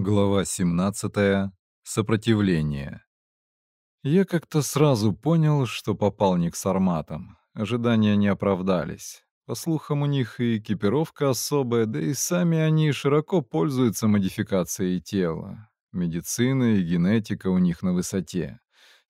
Глава 17. Сопротивление. Я как-то сразу понял, что попал не к сарматам. Ожидания не оправдались. По слухам, у них и экипировка особая, да и сами они широко пользуются модификацией тела. Медицина и генетика у них на высоте.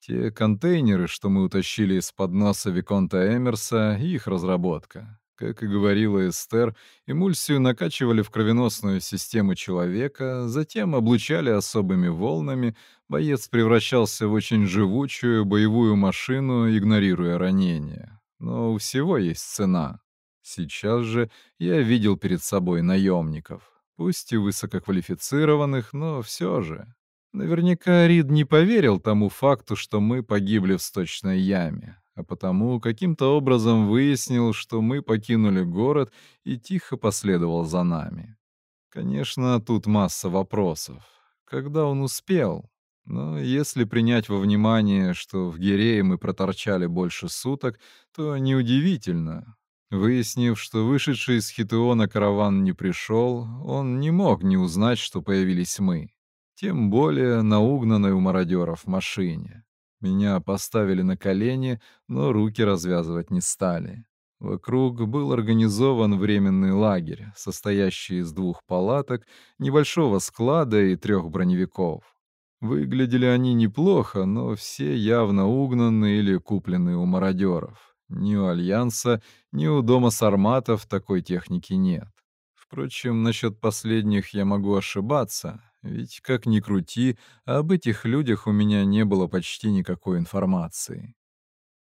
Те контейнеры, что мы утащили из-под носа Виконта Эмерса, их разработка. Как и говорила Эстер, эмульсию накачивали в кровеносную систему человека, затем облучали особыми волнами, боец превращался в очень живучую боевую машину, игнорируя ранения. Но у всего есть цена. Сейчас же я видел перед собой наемников, пусть и высококвалифицированных, но все же. Наверняка Рид не поверил тому факту, что мы погибли в сточной яме а потому каким-то образом выяснил, что мы покинули город и тихо последовал за нами. Конечно, тут масса вопросов. Когда он успел? Но если принять во внимание, что в Герее мы проторчали больше суток, то неудивительно. Выяснив, что вышедший из Хитеона караван не пришел, он не мог не узнать, что появились мы. Тем более на угнанной у мародеров машине. Меня поставили на колени, но руки развязывать не стали. Вокруг был организован временный лагерь, состоящий из двух палаток, небольшого склада и трех броневиков. Выглядели они неплохо, но все явно угнаны или куплены у мародеров. Ни у Альянса, ни у дома сарматов такой техники нет. Впрочем, насчет последних я могу ошибаться. Ведь, как ни крути, об этих людях у меня не было почти никакой информации.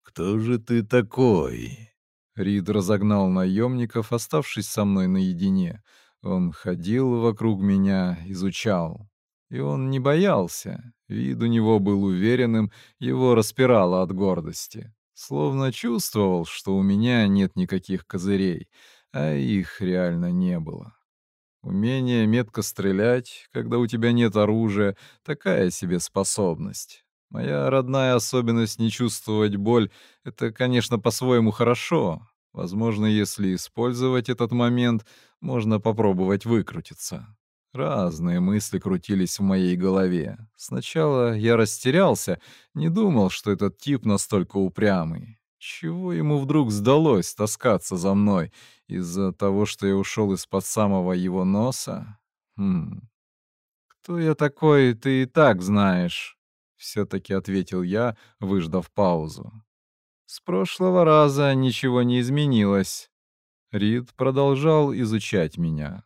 «Кто же ты такой?» Рид разогнал наемников, оставшись со мной наедине. Он ходил вокруг меня, изучал. И он не боялся. Вид у него был уверенным, его распирало от гордости. Словно чувствовал, что у меня нет никаких козырей, а их реально не было. Умение метко стрелять, когда у тебя нет оружия, такая себе способность. Моя родная особенность не чувствовать боль — это, конечно, по-своему хорошо. Возможно, если использовать этот момент, можно попробовать выкрутиться. Разные мысли крутились в моей голове. Сначала я растерялся, не думал, что этот тип настолько упрямый. Чего ему вдруг сдалось таскаться за мной из-за того, что я ушел из-под самого его носа? Хм. «Кто я такой, ты и так знаешь», — все-таки ответил я, выждав паузу. «С прошлого раза ничего не изменилось». Рид продолжал изучать меня.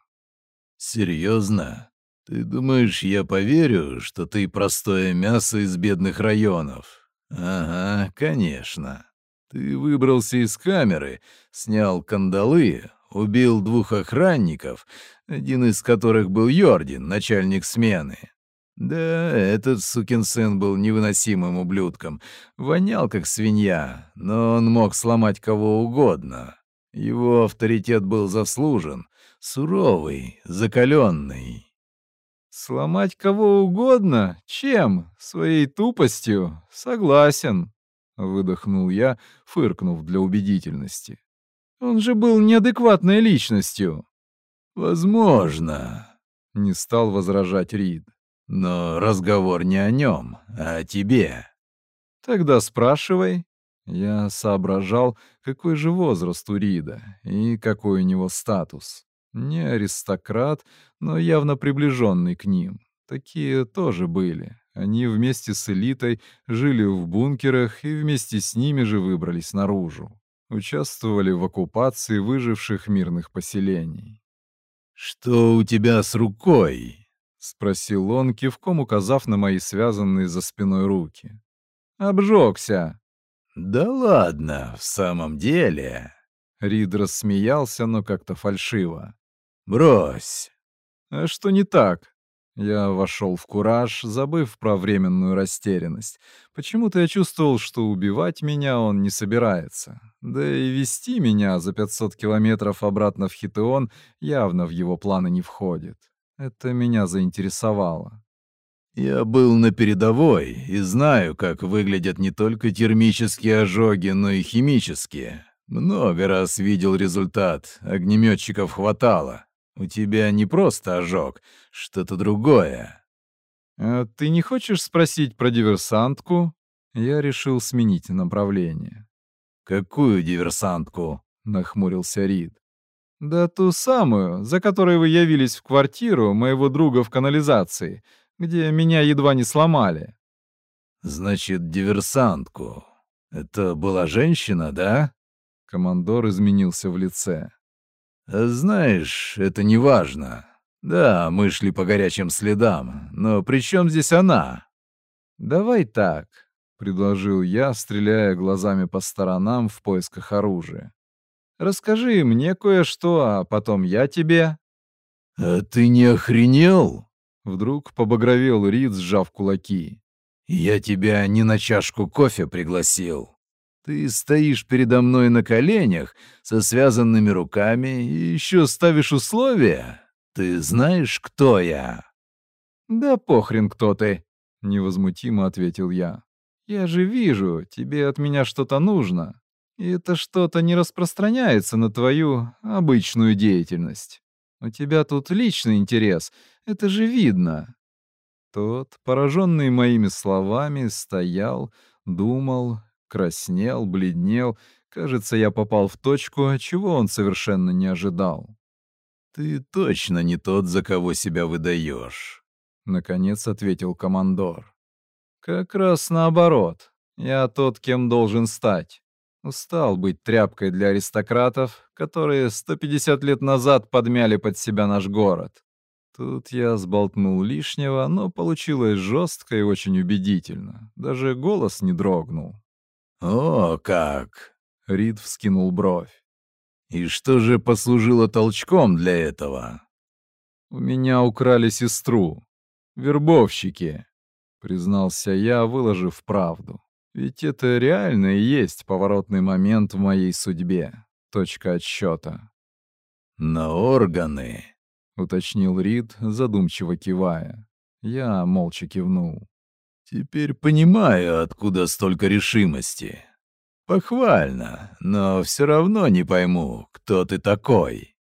«Серьезно? Ты думаешь, я поверю, что ты простое мясо из бедных районов? Ага, конечно». Ты выбрался из камеры, снял кандалы, убил двух охранников, один из которых был Йордин, начальник смены. Да, этот сукин сын был невыносимым ублюдком, вонял как свинья, но он мог сломать кого угодно. Его авторитет был заслужен, суровый, закаленный. «Сломать кого угодно? Чем? Своей тупостью? Согласен», Выдохнул я, фыркнув для убедительности. «Он же был неадекватной личностью!» «Возможно», — не стал возражать Рид. «Но разговор не о нем, а о тебе». «Тогда спрашивай». Я соображал, какой же возраст у Рида и какой у него статус. Не аристократ, но явно приближенный к ним. Такие тоже были. Они вместе с элитой жили в бункерах и вместе с ними же выбрались наружу. Участвовали в оккупации выживших мирных поселений. «Что у тебя с рукой?» — спросил он, кивком указав на мои связанные за спиной руки. «Обжегся!» «Да ладно, в самом деле!» Рид рассмеялся, но как-то фальшиво. «Брось!» «А что не так?» Я вошел в кураж, забыв про временную растерянность. Почему-то я чувствовал, что убивать меня он не собирается. Да и вести меня за 500 километров обратно в Хитеон явно в его планы не входит. Это меня заинтересовало. Я был на передовой и знаю, как выглядят не только термические ожоги, но и химические. Много раз видел результат, огнеметчиков хватало. У тебя не просто ожог, что-то другое. А ты не хочешь спросить про диверсантку? Я решил сменить направление. Какую диверсантку? нахмурился Рид. Да ту самую, за которой вы явились в квартиру моего друга в канализации, где меня едва не сломали. Значит, диверсантку. Это была женщина, да? Командор изменился в лице. «Знаешь, это не важно. Да, мы шли по горячим следам, но при чем здесь она?» «Давай так», — предложил я, стреляя глазами по сторонам в поисках оружия. «Расскажи мне кое-что, а потом я тебе». «А ты не охренел?» — вдруг побагровел Рид, сжав кулаки. «Я тебя не на чашку кофе пригласил». Ты стоишь передо мной на коленях со связанными руками и еще ставишь условия. Ты знаешь, кто я?» «Да похрен, кто ты», — невозмутимо ответил я. «Я же вижу, тебе от меня что-то нужно. И это что-то не распространяется на твою обычную деятельность. У тебя тут личный интерес, это же видно». Тот, пораженный моими словами, стоял, думал краснел, бледнел. Кажется, я попал в точку, чего он совершенно не ожидал. «Ты точно не тот, за кого себя выдаешь», — наконец ответил командор. «Как раз наоборот. Я тот, кем должен стать. Устал быть тряпкой для аристократов, которые 150 лет назад подмяли под себя наш город. Тут я сболтнул лишнего, но получилось жестко и очень убедительно. Даже голос не дрогнул. «О, как!» — Рид вскинул бровь. «И что же послужило толчком для этого?» «У меня украли сестру. Вербовщики», — признался я, выложив правду. «Ведь это реально и есть поворотный момент в моей судьбе. Точка отсчета». «На органы», — уточнил Рид, задумчиво кивая. Я молча кивнул. Теперь понимаю, откуда столько решимости. Похвально, но все равно не пойму, кто ты такой.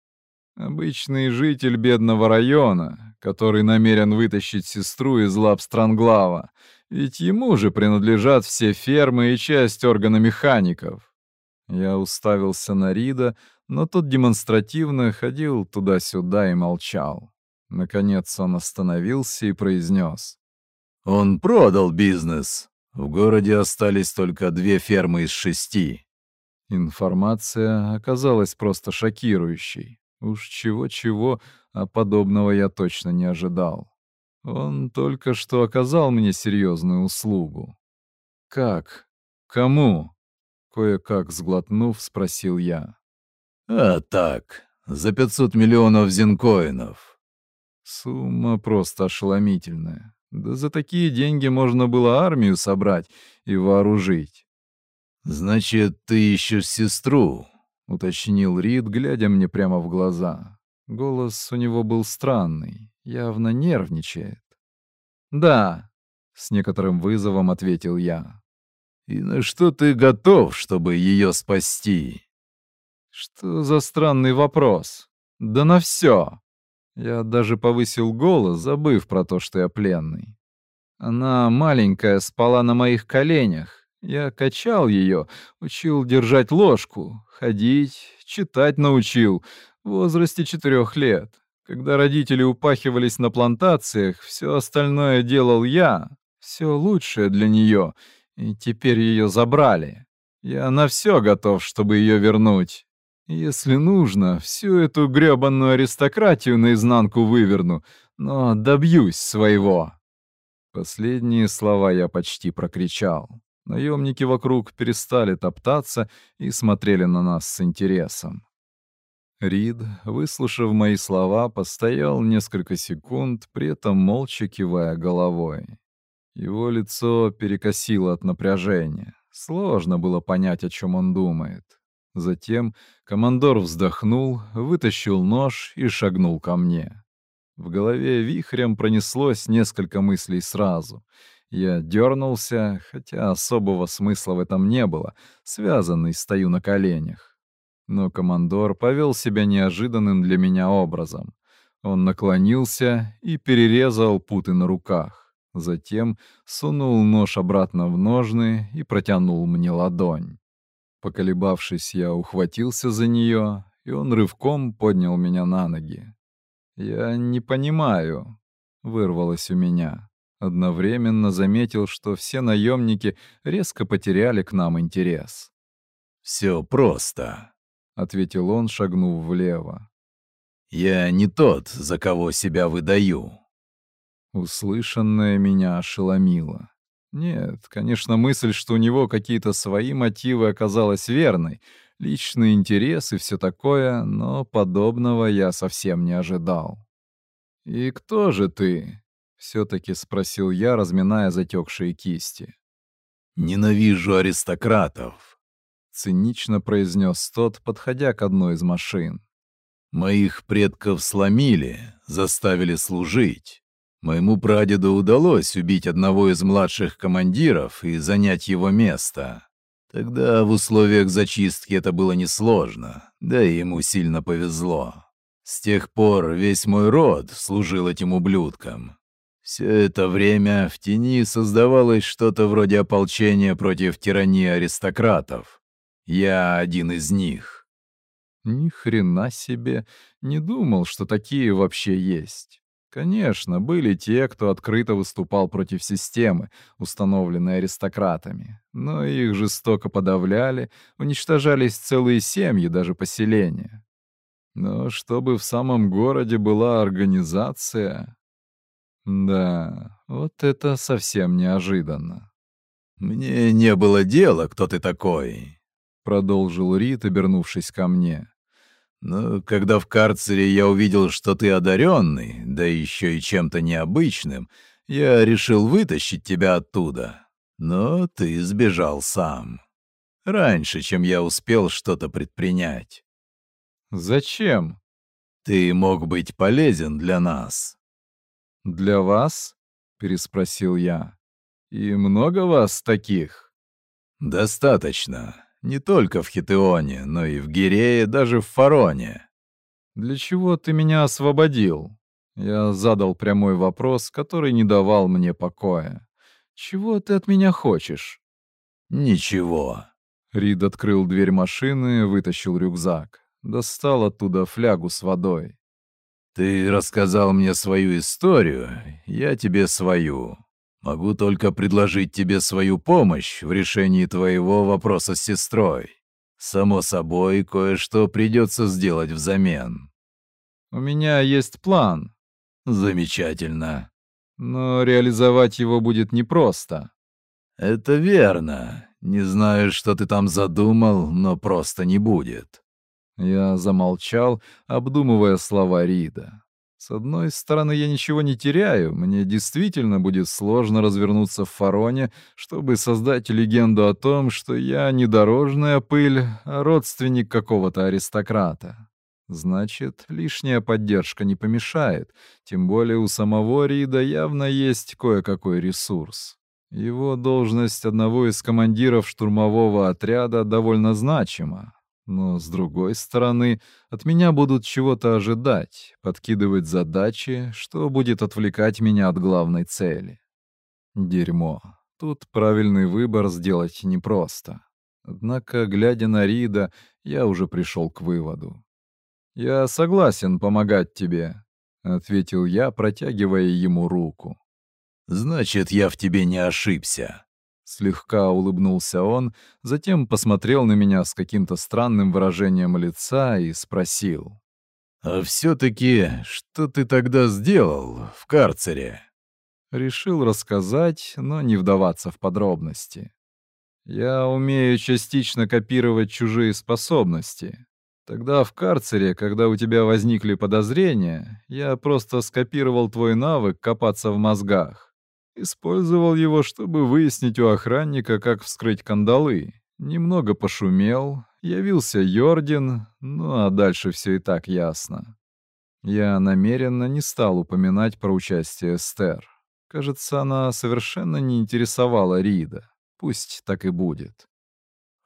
Обычный житель бедного района, который намерен вытащить сестру из лап Странглава, ведь ему же принадлежат все фермы и часть органа механиков. Я уставился на Рида, но тот демонстративно ходил туда-сюда и молчал. Наконец он остановился и произнес. Он продал бизнес. В городе остались только две фермы из шести. Информация оказалась просто шокирующей. Уж чего-чего, а подобного я точно не ожидал. Он только что оказал мне серьезную услугу. «Как? Кому?» — кое-как сглотнув, спросил я. «А так, за 500 миллионов зинкоинов». Сумма просто ошеломительная. Да за такие деньги можно было армию собрать и вооружить. «Значит, ты ищешь сестру?» — уточнил Рид, глядя мне прямо в глаза. Голос у него был странный, явно нервничает. «Да», — с некоторым вызовом ответил я. «И на что ты готов, чтобы ее спасти?» «Что за странный вопрос? Да на все!» Я даже повысил голос, забыв про то, что я пленный. Она маленькая, спала на моих коленях. Я качал ее, учил держать ложку, ходить, читать научил в возрасте четырех лет. Когда родители упахивались на плантациях, все остальное делал я, все лучшее для нее, и теперь ее забрали. Я на все готов, чтобы ее вернуть. Если нужно, всю эту грёбаную аристократию наизнанку выверну, но добьюсь своего. Последние слова я почти прокричал. Наемники вокруг перестали топтаться и смотрели на нас с интересом. Рид, выслушав мои слова, постоял несколько секунд, при этом молча кивая головой. Его лицо перекосило от напряжения. Сложно было понять, о чем он думает. Затем командор вздохнул, вытащил нож и шагнул ко мне. В голове вихрем пронеслось несколько мыслей сразу. Я дернулся, хотя особого смысла в этом не было, связанный стою на коленях. Но командор повел себя неожиданным для меня образом. Он наклонился и перерезал путы на руках. Затем сунул нож обратно в ножны и протянул мне ладонь. Поколебавшись, я ухватился за нее, и он рывком поднял меня на ноги. «Я не понимаю», — вырвалось у меня. Одновременно заметил, что все наемники резко потеряли к нам интерес. «Все просто», — ответил он, шагнув влево. «Я не тот, за кого себя выдаю». Услышанное меня ошеломило. Нет, конечно, мысль, что у него какие-то свои мотивы оказалась верной. Личный интерес и все такое, но подобного я совсем не ожидал. «И кто же ты?» — все-таки спросил я, разминая затекшие кисти. «Ненавижу аристократов», — цинично произнес тот, подходя к одной из машин. «Моих предков сломили, заставили служить. Моему прадеду удалось убить одного из младших командиров и занять его место. Тогда в условиях зачистки это было несложно, да и ему сильно повезло. С тех пор весь мой род служил этим ублюдкам. Все это время в тени создавалось что-то вроде ополчения против тирании аристократов. Я один из них. Ни хрена себе, не думал, что такие вообще есть. Конечно, были те, кто открыто выступал против системы, установленной аристократами, но их жестоко подавляли, уничтожались целые семьи, даже поселения. Но чтобы в самом городе была организация... Да, вот это совсем неожиданно. «Мне не было дела, кто ты такой», — продолжил Рит, обернувшись ко мне. Но когда в карцере я увидел, что ты одаренный, да еще и чем-то необычным, я решил вытащить тебя оттуда. Но ты сбежал сам. Раньше, чем я успел что-то предпринять. Зачем? Ты мог быть полезен для нас. Для вас? Переспросил я. И много вас таких? Достаточно. Не только в Хитеоне, но и в Гирее, даже в Фароне. «Для чего ты меня освободил?» Я задал прямой вопрос, который не давал мне покоя. «Чего ты от меня хочешь?» «Ничего». Рид открыл дверь машины, вытащил рюкзак. Достал оттуда флягу с водой. «Ты рассказал мне свою историю, я тебе свою. Могу только предложить тебе свою помощь в решении твоего вопроса с сестрой. Само собой, кое-что придется сделать взамен. У меня есть план. Замечательно. Но реализовать его будет непросто. Это верно. Не знаю, что ты там задумал, но просто не будет. Я замолчал, обдумывая слова Рида. С одной стороны, я ничего не теряю. Мне действительно будет сложно развернуться в Фароне, чтобы создать легенду о том, что я не дорожная пыль, а родственник какого-то аристократа. Значит, лишняя поддержка не помешает. Тем более у самого Рида явно есть кое-какой ресурс. Его должность одного из командиров штурмового отряда довольно значима. Но, с другой стороны, от меня будут чего-то ожидать, подкидывать задачи, что будет отвлекать меня от главной цели. Дерьмо. Тут правильный выбор сделать непросто. Однако, глядя на Рида, я уже пришел к выводу. «Я согласен помогать тебе», — ответил я, протягивая ему руку. «Значит, я в тебе не ошибся», Слегка улыбнулся он, затем посмотрел на меня с каким-то странным выражением лица и спросил. «А все-таки, что ты тогда сделал в карцере?» Решил рассказать, но не вдаваться в подробности. «Я умею частично копировать чужие способности. Тогда в карцере, когда у тебя возникли подозрения, я просто скопировал твой навык копаться в мозгах. Использовал его, чтобы выяснить у охранника, как вскрыть кандалы. Немного пошумел, явился Йордин, ну а дальше все и так ясно. Я намеренно не стал упоминать про участие Эстер. Кажется, она совершенно не интересовала Рида. Пусть так и будет.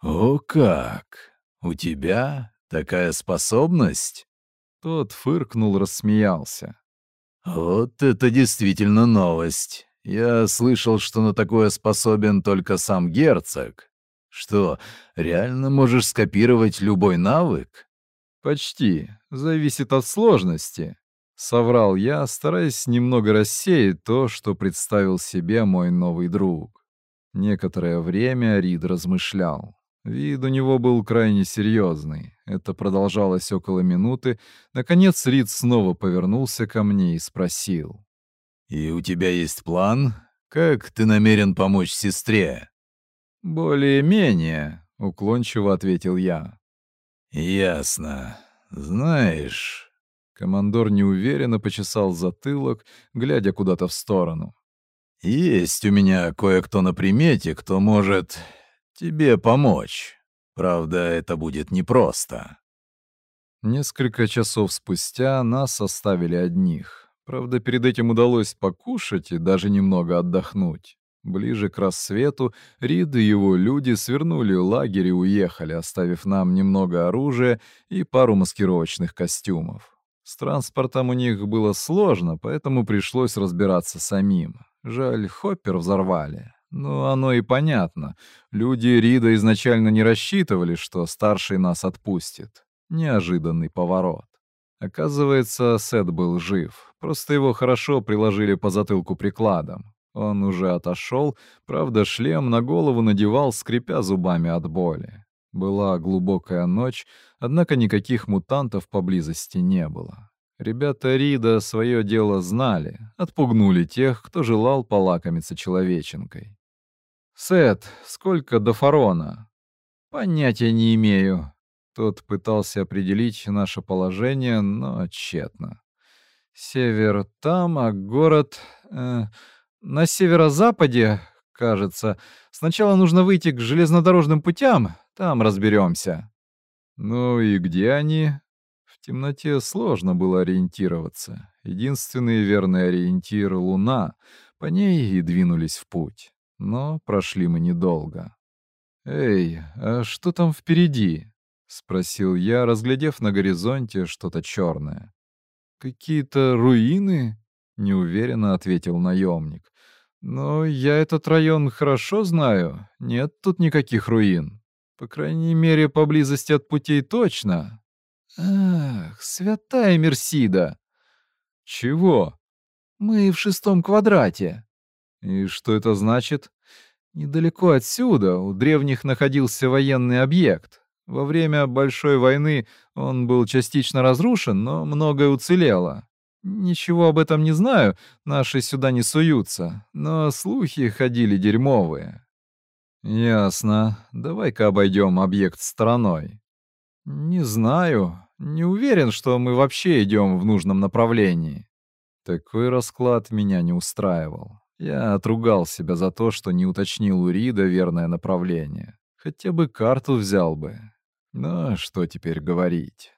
«О как! У тебя такая способность?» Тот фыркнул, рассмеялся. «Вот это действительно новость. Я слышал, что на такое способен только сам герцог. Что, реально можешь скопировать любой навык? Почти. Зависит от сложности. Соврал я, стараясь немного рассеять то, что представил себе мой новый друг. Некоторое время Рид размышлял. Вид у него был крайне серьезный. Это продолжалось около минуты. Наконец Рид снова повернулся ко мне и спросил. И у тебя есть план? Как ты намерен помочь сестре? Более-менее, уклончиво ответил я. Ясно. Знаешь, командор неуверенно почесал затылок, глядя куда-то в сторону. Есть у меня кое-кто на примете, кто может тебе помочь. Правда, это будет непросто. Несколько часов спустя нас оставили одних. Правда, перед этим удалось покушать и даже немного отдохнуть. Ближе к рассвету Рид и его люди свернули лагерь и уехали, оставив нам немного оружия и пару маскировочных костюмов. С транспортом у них было сложно, поэтому пришлось разбираться самим. Жаль, хоппер взорвали. но оно и понятно. Люди Рида изначально не рассчитывали, что старший нас отпустит. Неожиданный поворот. Оказывается, Сет был жив. Просто его хорошо приложили по затылку прикладом. Он уже отошел, правда, шлем на голову надевал, скрипя зубами от боли. Была глубокая ночь, однако никаких мутантов поблизости не было. Ребята Рида свое дело знали, отпугнули тех, кто желал полакомиться человеченкой. «Сет, сколько до фарона?» «Понятия не имею». Тот пытался определить наше положение, но тщетно север, там, а город э, на северо-западе, кажется. Сначала нужно выйти к железнодорожным путям, там разберемся. Ну и где они? В темноте сложно было ориентироваться. Единственный верный ориентир — луна. По ней и двинулись в путь. Но прошли мы недолго. «Эй, а что там впереди?» — спросил я, разглядев на горизонте что-то черное. «Какие-то руины?» — неуверенно ответил наемник. «Но я этот район хорошо знаю. Нет тут никаких руин. По крайней мере, поблизости от путей точно. Ах, святая Мерсида!» «Чего?» «Мы в шестом квадрате». «И что это значит?» «Недалеко отсюда у древних находился военный объект. Во время Большой войны он был частично разрушен, но многое уцелело. Ничего об этом не знаю, наши сюда не суются, но слухи ходили дерьмовые. Ясно. Давай-ка обойдем объект стороной. Не знаю, не уверен, что мы вообще идем в нужном направлении. Такой расклад меня не устраивал. Я отругал себя за то, что не уточнил у Рида верное направление. Хотя бы карту взял бы, ну а что теперь говорить?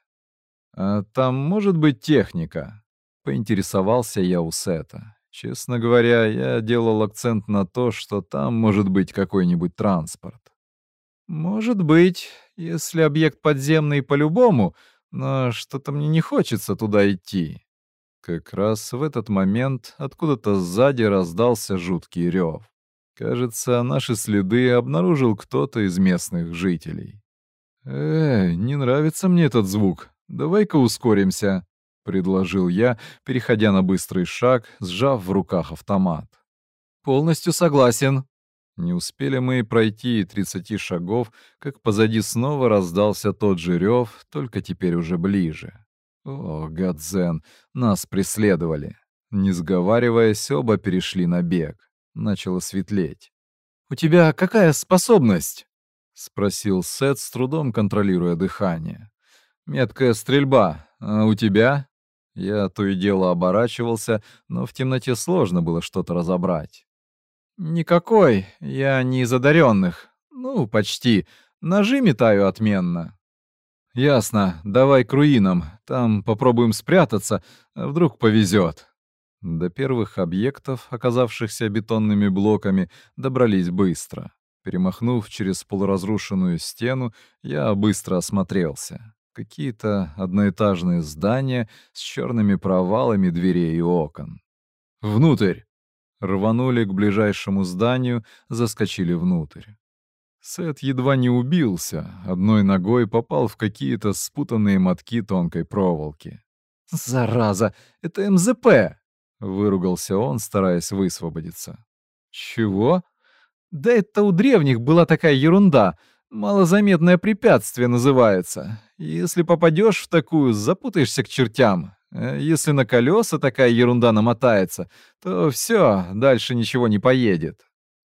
А там может быть техника? Поинтересовался я у Сета. Честно говоря, я делал акцент на то, что там может быть какой-нибудь транспорт. Может быть, если объект подземный по-любому, но что-то мне не хочется туда идти. Как раз в этот момент откуда-то сзади раздался жуткий рев. Кажется, наши следы обнаружил кто-то из местных жителей. «Э, не нравится мне этот звук. Давай-ка ускоримся», — предложил я, переходя на быстрый шаг, сжав в руках автомат. «Полностью согласен». Не успели мы пройти и 30 шагов, как позади снова раздался тот же рев, только теперь уже ближе. О, Гадзен, нас преследовали. Не сговариваясь, оба перешли на бег. Начало светлеть. «У тебя какая способность?» — спросил Сет, с трудом контролируя дыхание. «Меткая стрельба. А у тебя?» Я то и дело оборачивался, но в темноте сложно было что-то разобрать. «Никакой. Я не из одаренных. Ну, почти. Ножи метаю отменно». «Ясно. Давай к руинам. Там попробуем спрятаться. Вдруг повезет». До первых объектов, оказавшихся бетонными блоками, добрались быстро. Перемахнув через полуразрушенную стену, я быстро осмотрелся. Какие-то одноэтажные здания с черными провалами дверей и окон. «Внутрь!» Рванули к ближайшему зданию, заскочили внутрь. Сет едва не убился, одной ногой попал в какие-то спутанные мотки тонкой проволоки. «Зараза! Это МЗП!» — выругался он, стараясь высвободиться. «Чего?» Да это у древних была такая ерунда. Малозаметное препятствие называется. Если попадешь в такую, запутаешься к чертям. Э, если на колеса такая ерунда намотается, то все, дальше ничего не поедет.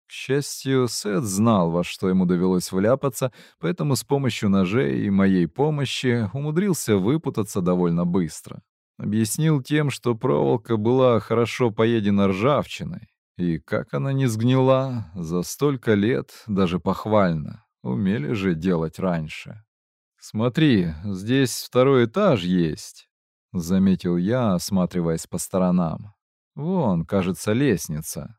К счастью, Сет знал, во что ему довелось вляпаться, поэтому с помощью ножей и моей помощи умудрился выпутаться довольно быстро. Объяснил тем, что проволока была хорошо поедена ржавчиной, и как она не сгнила за столько лет, даже похвально. Умели же делать раньше. «Смотри, здесь второй этаж есть», — заметил я, осматриваясь по сторонам. «Вон, кажется, лестница».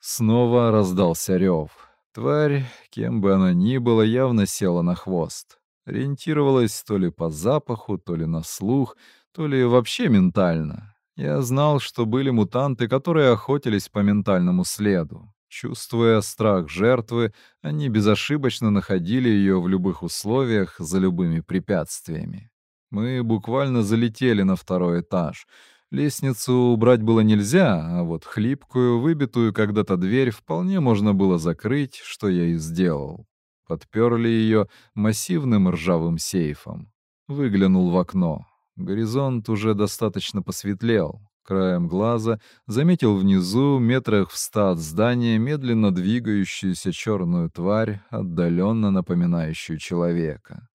Снова раздался рев. Тварь, кем бы она ни была, явно села на хвост. Ориентировалась то ли по запаху, то ли на слух, то ли вообще ментально. Я знал, что были мутанты, которые охотились по ментальному следу. Чувствуя страх жертвы, они безошибочно находили ее в любых условиях, за любыми препятствиями. Мы буквально залетели на второй этаж. Лестницу убрать было нельзя, а вот хлипкую, выбитую когда-то дверь вполне можно было закрыть, что я и сделал. Подперли ее массивным ржавым сейфом. Выглянул в окно. Горизонт уже достаточно посветлел. Краем глаза заметил внизу, метрах в ста от здания, медленно двигающуюся черную тварь, отдаленно напоминающую человека.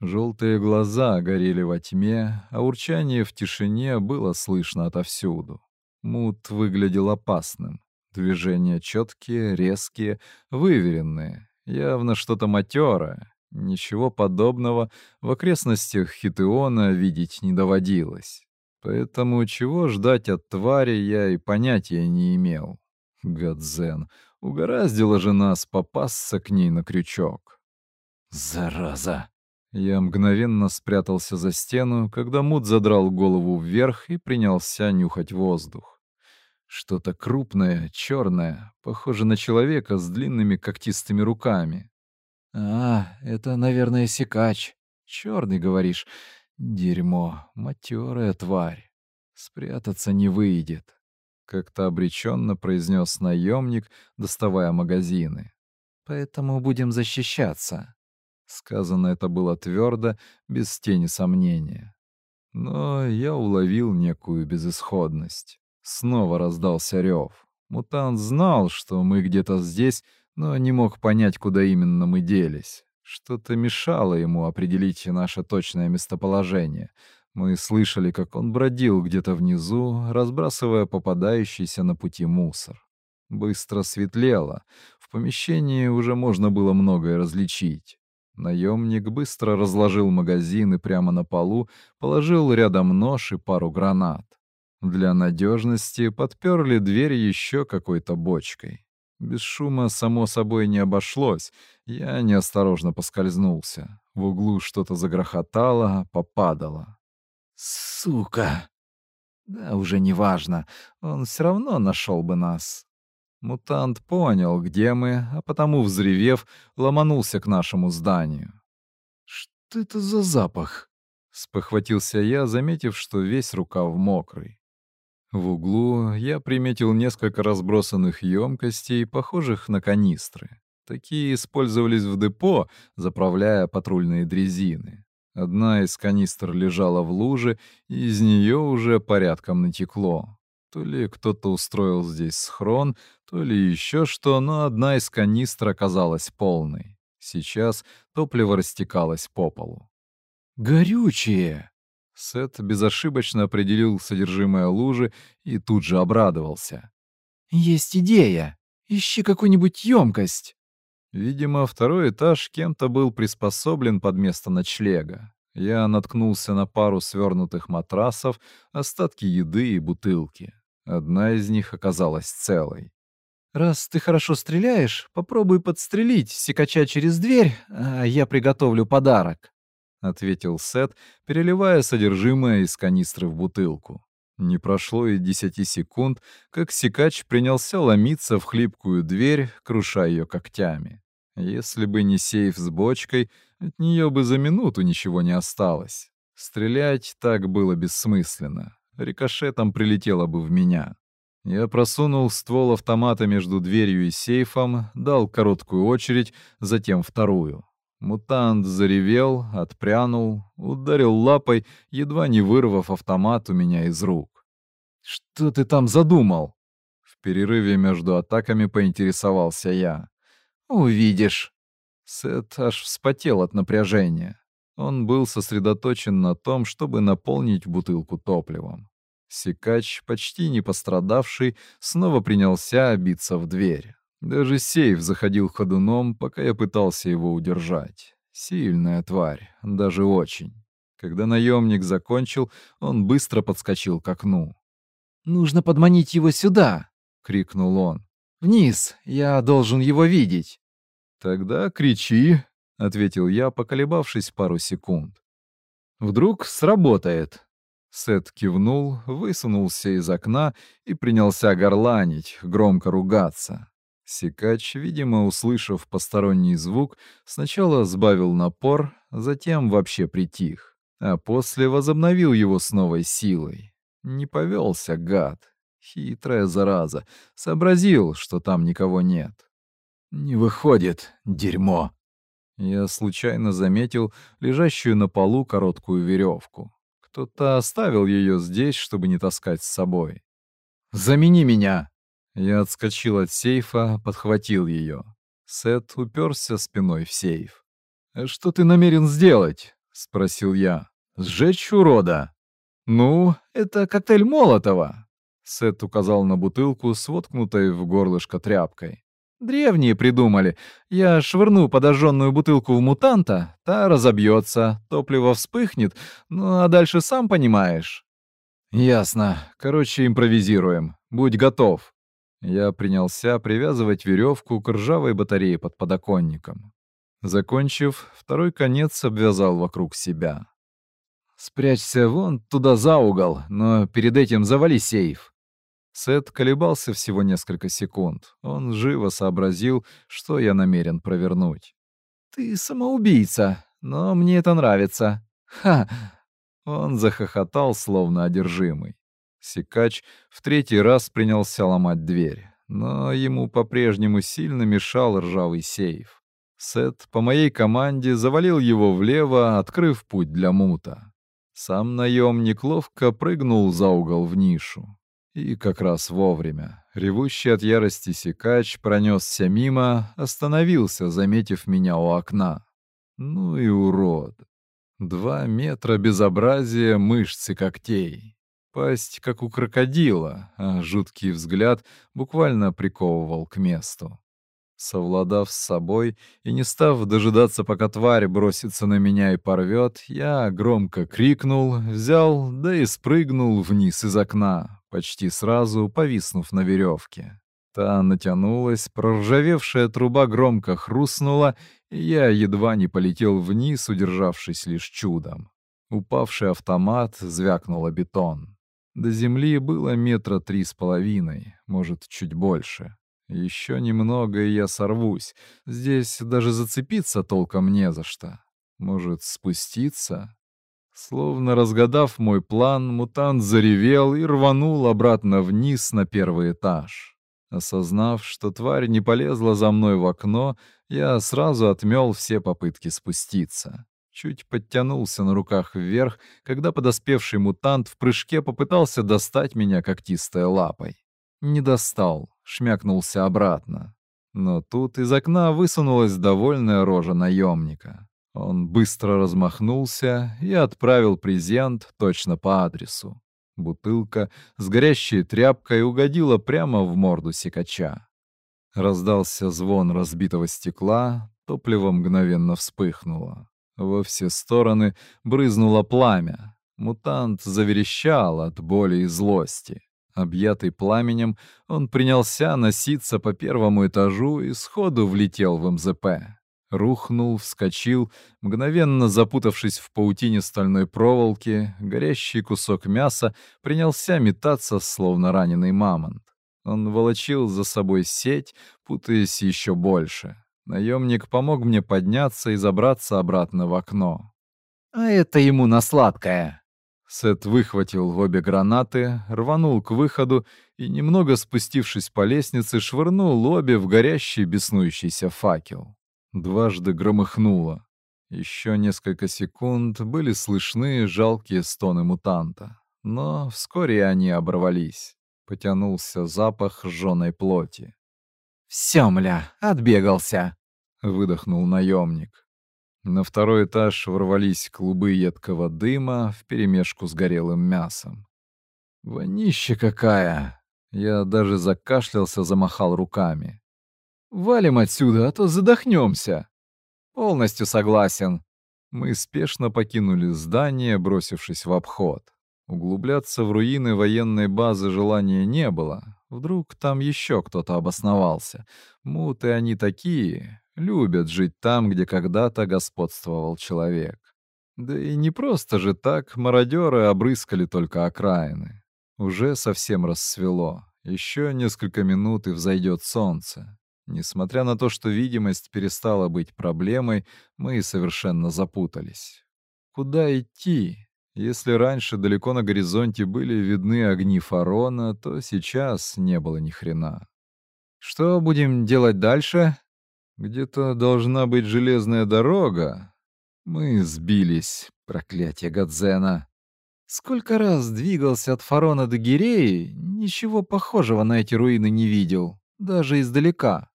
Желтые глаза горели во тьме, а урчание в тишине было слышно отовсюду. Мут выглядел опасным. Движения четкие, резкие, выверенные. Явно что-то матерое, Ничего подобного в окрестностях Хитеона видеть не доводилось. Поэтому чего ждать от твари я и понятия не имел. Гадзен, угораздила же нас попасться к ней на крючок. Зараза! Я мгновенно спрятался за стену, когда Мут задрал голову вверх и принялся нюхать воздух. Что-то крупное, черное, похоже на человека с длинными когтистыми руками. «А, это, наверное, секач. Черный, говоришь. Дерьмо, матерая тварь. Спрятаться не выйдет», — как-то обреченно произнес наемник, доставая магазины. «Поэтому будем защищаться». Сказано это было твердо, без тени сомнения. Но я уловил некую безысходность. Снова раздался рев. Мутант знал, что мы где-то здесь, но не мог понять, куда именно мы делись. Что-то мешало ему определить наше точное местоположение. Мы слышали, как он бродил где-то внизу, разбрасывая попадающийся на пути мусор. Быстро светлело. В помещении уже можно было многое различить. Наемник быстро разложил магазины прямо на полу, положил рядом нож и пару гранат. Для надежности подперли дверь еще какой-то бочкой. Без шума само собой не обошлось. Я неосторожно поскользнулся. В углу что-то загрохотало, попадало. «Сука!» «Да уже не важно. Он все равно нашел бы нас». Мутант понял, где мы, а потому, взревев, ломанулся к нашему зданию. «Что это за запах?» — спохватился я, заметив, что весь рукав мокрый. В углу я приметил несколько разбросанных емкостей, похожих на канистры. Такие использовались в депо, заправляя патрульные дрезины. Одна из канистр лежала в луже, и из нее уже порядком натекло. То ли кто-то устроил здесь схрон, то ли еще что, но одна из канистр оказалась полной. Сейчас топливо растекалось по полу. «Горючее!» Сет безошибочно определил содержимое лужи и тут же обрадовался. «Есть идея! Ищи какую-нибудь емкость!» Видимо, второй этаж кем-то был приспособлен под место ночлега. Я наткнулся на пару свернутых матрасов, остатки еды и бутылки. Одна из них оказалась целой. «Раз ты хорошо стреляешь, попробуй подстрелить секача через дверь, а я приготовлю подарок» ответил Сет, переливая содержимое из канистры в бутылку. Не прошло и десяти секунд, как Сикач принялся ломиться в хлипкую дверь, круша ее когтями. Если бы не сейф с бочкой, от нее бы за минуту ничего не осталось. Стрелять так было бессмысленно. Рикошетом прилетело бы в меня. Я просунул ствол автомата между дверью и сейфом, дал короткую очередь, затем вторую. Мутант заревел, отпрянул, ударил лапой, едва не вырвав автомат у меня из рук. «Что ты там задумал?» В перерыве между атаками поинтересовался я. «Увидишь». Сет аж вспотел от напряжения. Он был сосредоточен на том, чтобы наполнить бутылку топливом. Сикач, почти не пострадавший, снова принялся биться в дверь. Даже сейф заходил ходуном, пока я пытался его удержать. Сильная тварь, даже очень. Когда наемник закончил, он быстро подскочил к окну. «Нужно подманить его сюда!» — крикнул он. «Вниз! Я должен его видеть!» «Тогда кричи!» — ответил я, поколебавшись пару секунд. «Вдруг сработает!» Сет кивнул, высунулся из окна и принялся горланить, громко ругаться. Секач, видимо, услышав посторонний звук, сначала сбавил напор, затем вообще притих, а после возобновил его с новой силой. Не повелся гад. Хитрая зараза. Сообразил, что там никого нет. «Не выходит, дерьмо!» Я случайно заметил лежащую на полу короткую веревку. Кто-то оставил ее здесь, чтобы не таскать с собой. «Замени меня!» Я отскочил от сейфа, подхватил ее. Сет уперся спиной в сейф. «Э, «Что ты намерен сделать?» — спросил я. «Сжечь урода!» «Ну, это коктейль Молотова!» Сет указал на бутылку с в горлышко тряпкой. «Древние придумали. Я швырну подожженную бутылку в мутанта, та разобьется, топливо вспыхнет, ну а дальше сам понимаешь». «Ясно. Короче, импровизируем. Будь готов». Я принялся привязывать веревку к ржавой батарее под подоконником. Закончив, второй конец обвязал вокруг себя. «Спрячься вон туда за угол, но перед этим завали сейф». Сет колебался всего несколько секунд. Он живо сообразил, что я намерен провернуть. «Ты самоубийца, но мне это нравится. Ха!» Он захохотал, словно одержимый. Секач в третий раз принялся ломать дверь, но ему по-прежнему сильно мешал ржавый сейф. Сет по моей команде завалил его влево, открыв путь для мута. Сам наемник ловко прыгнул за угол в нишу. И как раз вовремя. Ревущий от ярости секач пронесся мимо, остановился, заметив меня у окна. Ну и урод. Два метра безобразия мышц и когтей. Пасть, как у крокодила, а жуткий взгляд буквально приковывал к месту. Совладав с собой и не став дожидаться, пока тварь бросится на меня и порвет, я громко крикнул, взял, да и спрыгнул вниз из окна, почти сразу повиснув на веревке. Та натянулась, проржавевшая труба громко хрустнула, и я едва не полетел вниз, удержавшись лишь чудом. Упавший автомат звякнула бетон. До земли было метра три с половиной, может, чуть больше. Еще немного, и я сорвусь. Здесь даже зацепиться толком не за что. Может, спуститься? Словно разгадав мой план, мутант заревел и рванул обратно вниз на первый этаж. Осознав, что тварь не полезла за мной в окно, я сразу отмел все попытки спуститься чуть подтянулся на руках вверх, когда подоспевший мутант в прыжке попытался достать меня когтистой лапой. Не достал, шмякнулся обратно. Но тут из окна высунулась довольная рожа наемника. Он быстро размахнулся и отправил презент точно по адресу. Бутылка с горящей тряпкой угодила прямо в морду секача. Раздался звон разбитого стекла, топливо мгновенно вспыхнуло. Во все стороны брызнуло пламя. Мутант заверещал от боли и злости. Объятый пламенем, он принялся носиться по первому этажу и сходу влетел в МЗП. Рухнул, вскочил, мгновенно запутавшись в паутине стальной проволоки, горящий кусок мяса принялся метаться, словно раненый мамонт. Он волочил за собой сеть, путаясь еще больше. Наемник помог мне подняться и забраться обратно в окно. «А это ему на сладкое!» Сет выхватил обе гранаты, рванул к выходу и, немного спустившись по лестнице, швырнул обе в горящий беснующийся факел. Дважды громыхнуло. Еще несколько секунд были слышны жалкие стоны мутанта, но вскоре они оборвались. Потянулся запах жженой плоти. «Семля, отбегался!» — выдохнул наемник. На второй этаж ворвались клубы едкого дыма вперемешку с горелым мясом. «Вонища какая!» Я даже закашлялся, замахал руками. «Валим отсюда, а то задохнемся!» «Полностью согласен!» Мы спешно покинули здание, бросившись в обход. Углубляться в руины военной базы желания не было. Вдруг там еще кто-то обосновался. Муты они такие, любят жить там, где когда-то господствовал человек. Да и не просто же так мародеры обрыскали только окраины. Уже совсем рассвело. Еще несколько минут и взойдет солнце. Несмотря на то, что видимость перестала быть проблемой, мы совершенно запутались. Куда идти? Если раньше далеко на горизонте были видны огни Фарона, то сейчас не было ни хрена. Что будем делать дальше? Где-то должна быть железная дорога. Мы сбились, проклятие Гадзена. Сколько раз двигался от Фарона до Гиреи, ничего похожего на эти руины не видел, даже издалека.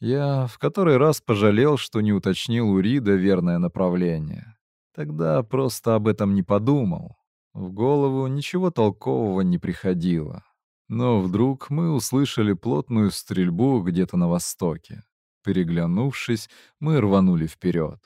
Я в который раз пожалел, что не уточнил у Рида верное направление. Тогда просто об этом не подумал. В голову ничего толкового не приходило. Но вдруг мы услышали плотную стрельбу где-то на востоке. Переглянувшись, мы рванули вперед.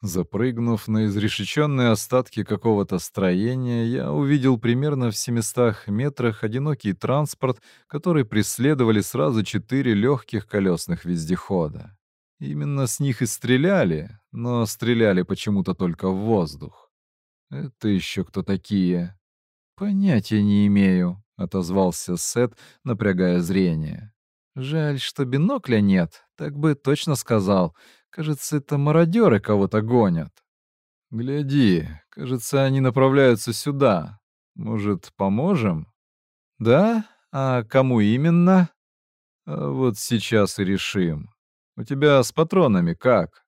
Запрыгнув на изрешеченные остатки какого-то строения, я увидел примерно в 700 метрах одинокий транспорт, который преследовали сразу четыре легких колесных вездехода. Именно с них и стреляли, но стреляли почему-то только в воздух. «Это еще кто такие?» «Понятия не имею», — отозвался Сет, напрягая зрение. «Жаль, что бинокля нет, так бы точно сказал. Кажется, это мародеры кого-то гонят». «Гляди, кажется, они направляются сюда. Может, поможем?» «Да? А кому именно?» а «Вот сейчас и решим. У тебя с патронами как?»